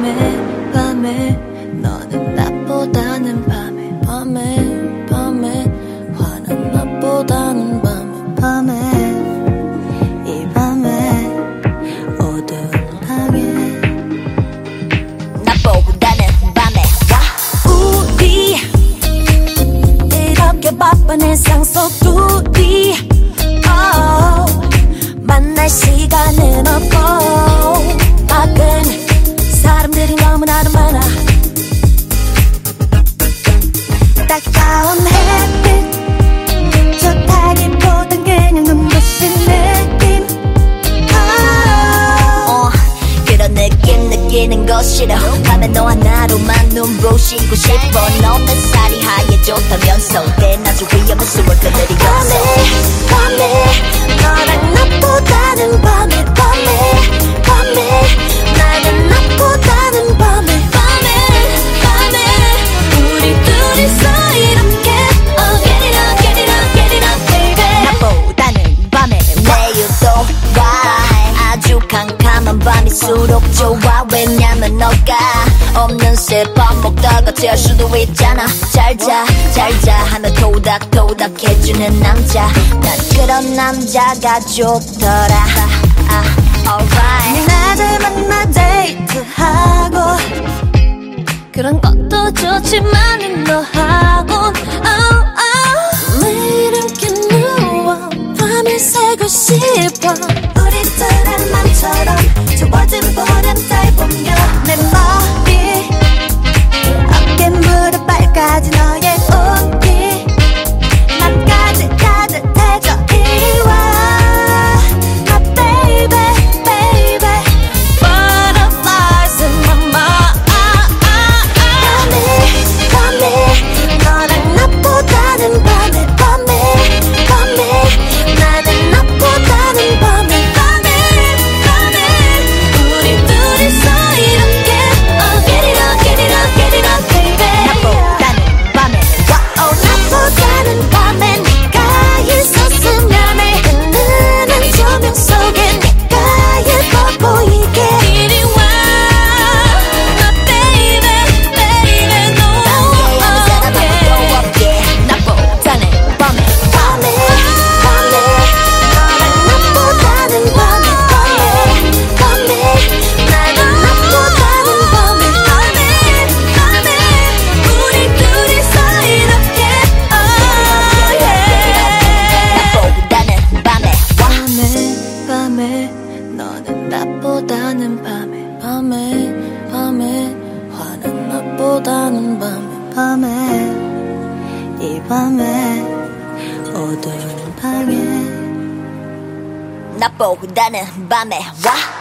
밤에 밤에. 너는 낮보다는 밤에 밤에 밤에. 화난 낮보다는 밤에 밤에. 이 밤에 어두운 방에. 낮보다는 밤에 와. 우리 이렇게 바쁜 일상 속 둘이 oh, 만날 시간 느끼는 거 싫어 밤에 너 하나로만 눈부시고 싶어. 너는 살이 하얘졌다면서 대낮에 위험한 숨을 그들이 밤 밤일수록 좋아. 왜냐면 너가 없는 새밥 먹다가 잘 수도 있잖아. 잘자 잘자. 하며 토닥토닥 해주는 남자. 난 그런 남자가 좋더라. 아, alright. 나들 만나 데이트하고 그런 것도 좋지만 너하고 oh, oh. 매일 함께 누워 밤을 새고 싶어 밤에 이 밤에 어두운 방에. 나보다는 밤에 와